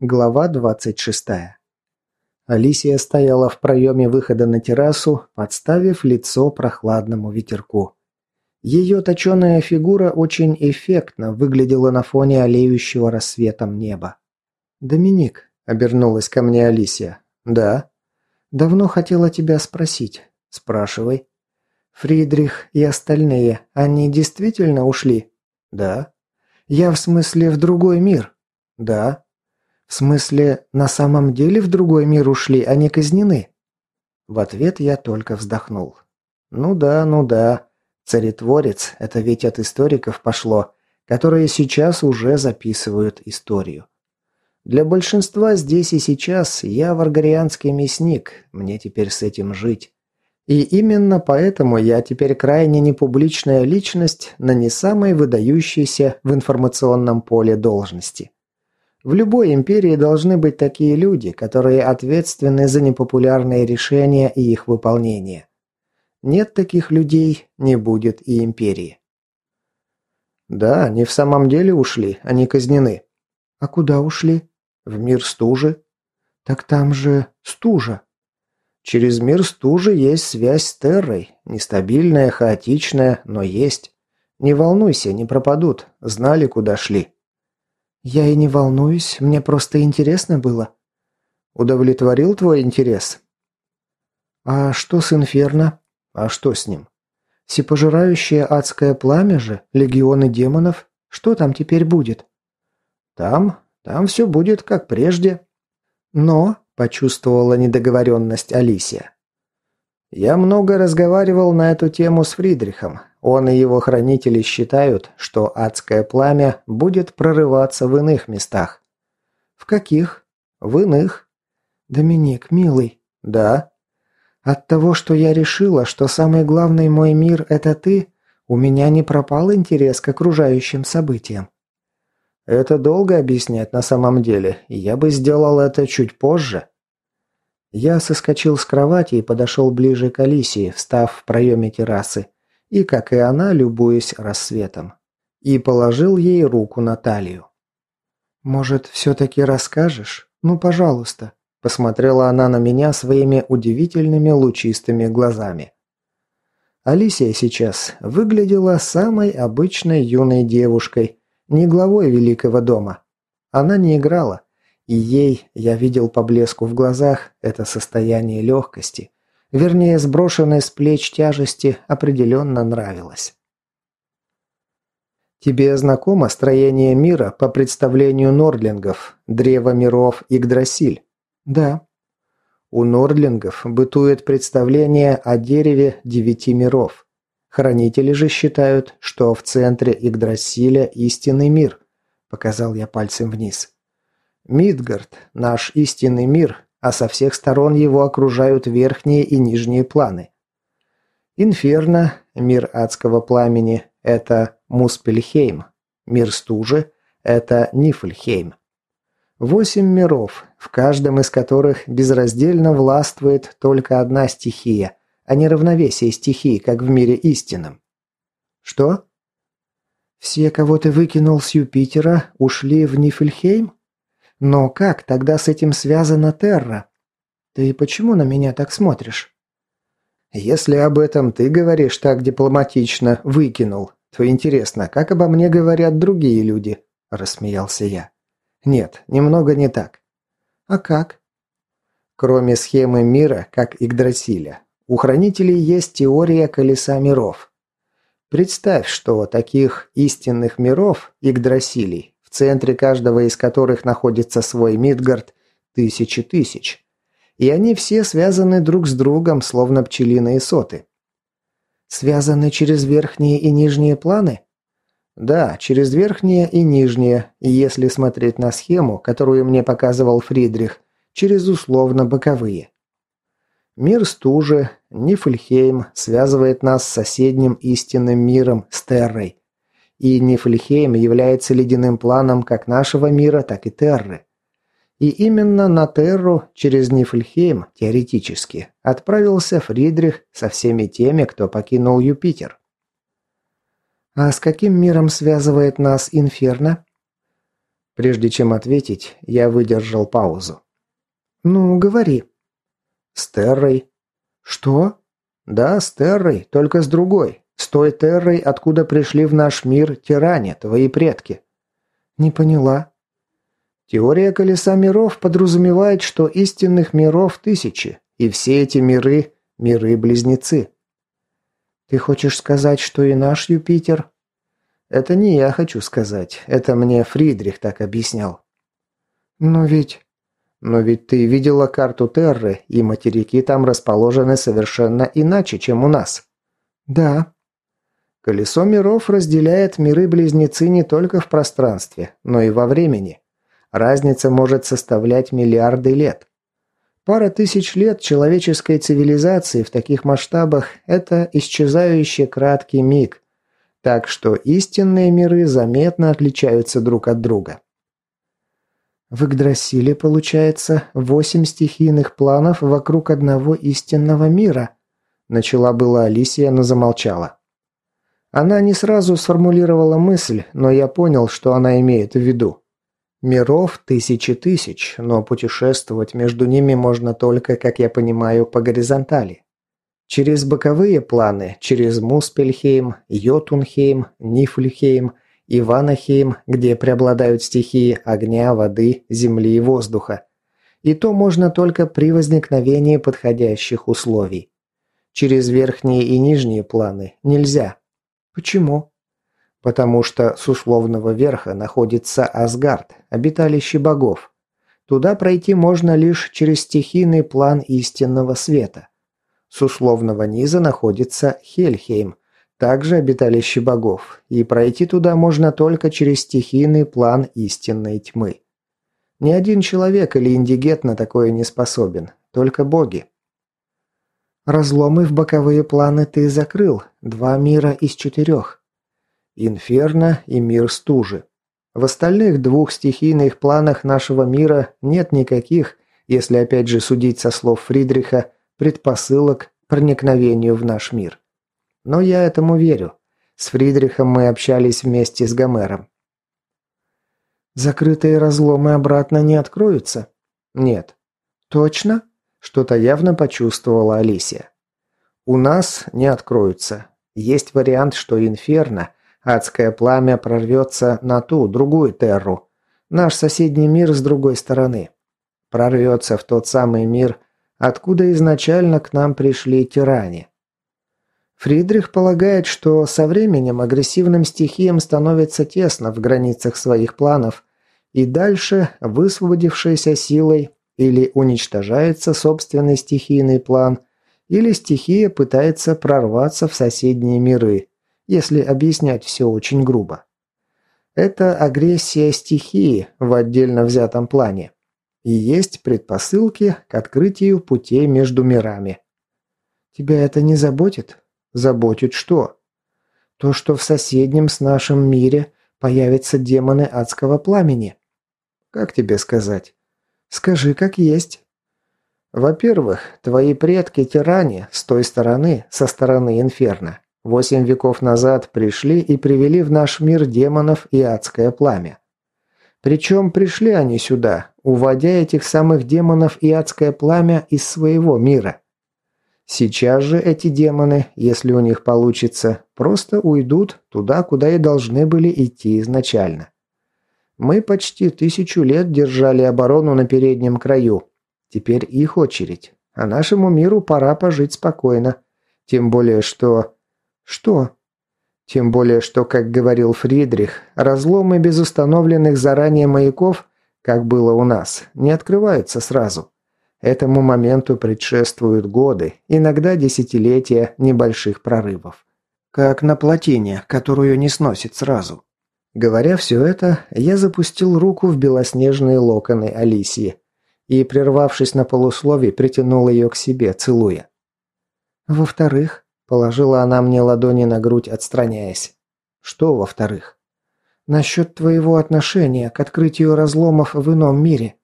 Глава 26. Алисия стояла в проеме выхода на террасу, подставив лицо прохладному ветерку. Ее точеная фигура очень эффектно выглядела на фоне олеющего рассветом неба. «Доминик», — обернулась ко мне Алисия. «Да». «Давно хотела тебя спросить». «Спрашивай». «Фридрих и остальные, они действительно ушли?» «Да». «Я в смысле в другой мир?» «Да». «В смысле, на самом деле в другой мир ушли, а не казнены?» В ответ я только вздохнул. «Ну да, ну да. Царетворец – это ведь от историков пошло, которые сейчас уже записывают историю. Для большинства здесь и сейчас я варгарианский мясник, мне теперь с этим жить. И именно поэтому я теперь крайне непубличная личность на не самой выдающейся в информационном поле должности. В любой империи должны быть такие люди, которые ответственны за непопулярные решения и их выполнение. Нет таких людей, не будет и империи. Да, они в самом деле ушли, они казнены. А куда ушли? В мир стужи. Так там же стужа. Через мир стужи есть связь с Террой. Нестабильная, хаотичная, но есть. Не волнуйся, не пропадут. Знали, куда шли. «Я и не волнуюсь, мне просто интересно было». «Удовлетворил твой интерес?» «А что с Инферно?» «А что с ним?» «Всепожирающее адское пламя же, легионы демонов. Что там теперь будет?» «Там? Там все будет как прежде». «Но...» – почувствовала недоговоренность Алисия. «Я много разговаривал на эту тему с Фридрихом. Он и его хранители считают, что адское пламя будет прорываться в иных местах. В каких? В иных. Доминик, милый. Да. От того, что я решила, что самый главный мой мир – это ты, у меня не пропал интерес к окружающим событиям. Это долго объяснять на самом деле, и я бы сделал это чуть позже. Я соскочил с кровати и подошел ближе к Алисии, встав в проеме террасы и, как и она, любуясь рассветом. И положил ей руку на талию. «Может, все-таки расскажешь? Ну, пожалуйста», – посмотрела она на меня своими удивительными лучистыми глазами. Алисия сейчас выглядела самой обычной юной девушкой, не главой великого дома. Она не играла, и ей, я видел по блеску в глазах, это состояние легкости, вернее сброшенной с плеч тяжести, определенно нравилось. Тебе знакомо строение мира по представлению нордлингов, древо миров Игдрасиль? Да. У нордлингов бытует представление о дереве девяти миров. Хранители же считают, что в центре Игдрасиля истинный мир, показал я пальцем вниз. Мидгард, наш истинный мир, а со всех сторон его окружают верхние и нижние планы. Инферно, мир адского пламени, это Муспельхейм, мир стужи, это Нифльхейм. Восемь миров, в каждом из которых безраздельно властвует только одна стихия, а не равновесие стихий, как в мире истинном. Что? Все, кого ты выкинул с Юпитера, ушли в Нифльхейм? Но как тогда с этим связана Терра? Ты почему на меня так смотришь? Если об этом ты говоришь так дипломатично, выкинул, то интересно, как обо мне говорят другие люди? Рассмеялся я. Нет, немного не так. А как? Кроме схемы мира, как Игдрасиля, у хранителей есть теория колеса миров. Представь, что таких истинных миров, Игдрасилей, центре каждого из которых находится свой Мидгард, тысячи тысяч. И они все связаны друг с другом, словно пчелиные соты. Связаны через верхние и нижние планы? Да, через верхние и нижние, и если смотреть на схему, которую мне показывал Фридрих, через условно боковые. Мир стужи, Нифльхейм, связывает нас с соседним истинным миром, Стеррой, и Нифльхейм является ледяным планом как нашего мира, так и Терры. И именно на Терру через Нифльхейм, теоретически, отправился Фридрих со всеми теми, кто покинул Юпитер. А с каким миром связывает нас Инферно? Прежде чем ответить, я выдержал паузу. «Ну, говори». «С Террой». «Что?» «Да, с Террой, только с другой. С той Террой, откуда пришли в наш мир тиране, твои предки». «Не поняла». Теория колеса миров подразумевает, что истинных миров тысячи, и все эти миры – миры-близнецы. Ты хочешь сказать, что и наш Юпитер? Это не я хочу сказать, это мне Фридрих так объяснял. Но ведь... Но ведь ты видела карту Терры, и материки там расположены совершенно иначе, чем у нас. Да. Колесо миров разделяет миры-близнецы не только в пространстве, но и во времени. Разница может составлять миллиарды лет. Пара тысяч лет человеческой цивилизации в таких масштабах – это исчезающий краткий миг, так что истинные миры заметно отличаются друг от друга. В Игдрасиле, получается, восемь стихийных планов вокруг одного истинного мира. Начала была Алисия, но замолчала. Она не сразу сформулировала мысль, но я понял, что она имеет в виду. Миров тысячи тысяч, но путешествовать между ними можно только, как я понимаю, по горизонтали. Через боковые планы, через Муспельхейм, Йотунхейм, Нифльхейм, Иванахейм, где преобладают стихии огня, воды, земли и воздуха. И то можно только при возникновении подходящих условий. Через верхние и нижние планы нельзя. Почему? потому что с условного верха находится Асгард, обиталище богов. Туда пройти можно лишь через стихийный план истинного света. С условного низа находится Хельхейм, также обиталище богов, и пройти туда можно только через стихийный план истинной тьмы. Ни один человек или индигет на такое не способен, только боги. Разломы в боковые планы ты закрыл, два мира из четырех. Инферно и мир стужи. В остальных двух стихийных планах нашего мира нет никаких, если опять же судить со слов Фридриха, предпосылок к проникновению в наш мир. Но я этому верю. С Фридрихом мы общались вместе с Гомером. Закрытые разломы обратно не откроются? Нет. Точно? Что-то явно почувствовала Алисия. У нас не откроются. Есть вариант, что Инферно Адское пламя прорвется на ту, другую терру. Наш соседний мир с другой стороны. Прорвется в тот самый мир, откуда изначально к нам пришли тиране. Фридрих полагает, что со временем агрессивным стихиям становится тесно в границах своих планов, и дальше высвободившейся силой или уничтожается собственный стихийный план, или стихия пытается прорваться в соседние миры, если объяснять все очень грубо. Это агрессия стихии в отдельно взятом плане. И есть предпосылки к открытию путей между мирами. Тебя это не заботит? Заботит что? То, что в соседнем с нашим мире появятся демоны адского пламени. Как тебе сказать? Скажи, как есть. Во-первых, твои предки-тиране с той стороны, со стороны Инферно, Восемь веков назад пришли и привели в наш мир демонов и адское пламя. Причем пришли они сюда, уводя этих самых демонов и адское пламя из своего мира. Сейчас же эти демоны, если у них получится, просто уйдут туда, куда и должны были идти изначально. Мы почти тысячу лет держали оборону на переднем краю. Теперь их очередь. А нашему миру пора пожить спокойно. Тем более, что что? Тем более, что, как говорил Фридрих, разломы без установленных заранее маяков, как было у нас, не открываются сразу. Этому моменту предшествуют годы, иногда десятилетия небольших прорывов. Как на плотине, которую не сносит сразу. Говоря все это, я запустил руку в белоснежные локоны Алисии и, прервавшись на полуслове, притянул ее к себе, целуя. Во-вторых, Положила она мне ладони на грудь, отстраняясь. Что во-вторых? Насчет твоего отношения к открытию разломов в ином мире.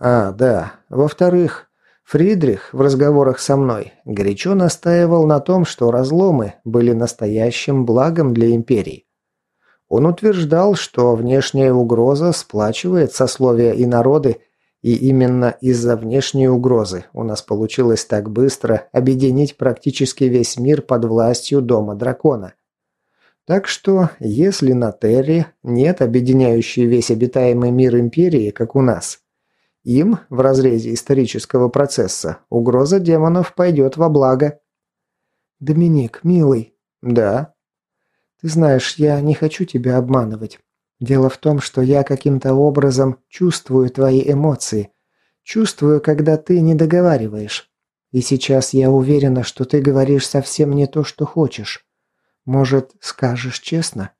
А, да. Во-вторых, Фридрих в разговорах со мной горячо настаивал на том, что разломы были настоящим благом для империи. Он утверждал, что внешняя угроза сплачивает сословия и народы, и именно из-за внешней угрозы у нас получилось так быстро объединить практически весь мир под властью Дома Дракона. Так что, если на Терре нет объединяющей весь обитаемый мир Империи, как у нас, им, в разрезе исторического процесса, угроза демонов пойдет во благо. «Доминик, милый». «Да». «Ты знаешь, я не хочу тебя обманывать. Дело в том, что я каким-то образом чувствую твои эмоции. Чувствую, когда ты не договариваешь. И сейчас я уверена, что ты говоришь совсем не то, что хочешь. Может, скажешь честно?»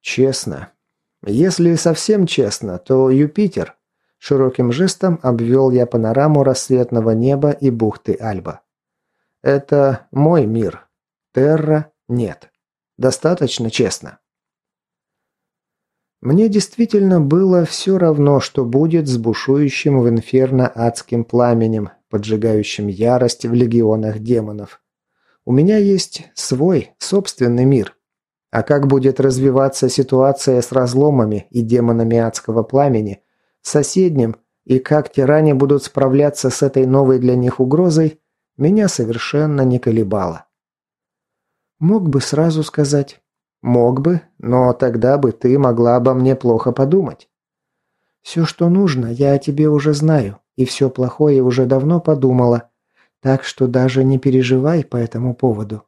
«Честно. Если совсем честно, то Юпитер». Широким жестом обвел я панораму рассветного неба и бухты Альба. «Это мой мир. Терра нет. Достаточно честно». Мне действительно было все равно, что будет с бушующим в инферно адским пламенем, поджигающим ярость в легионах демонов. У меня есть свой, собственный мир. А как будет развиваться ситуация с разломами и демонами адского пламени, соседним, и как тиране будут справляться с этой новой для них угрозой, меня совершенно не колебало. Мог бы сразу сказать. Мог бы, но тогда бы ты могла обо мне плохо подумать. Все, что нужно, я о тебе уже знаю, и все плохое уже давно подумала, так что даже не переживай по этому поводу.